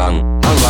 間。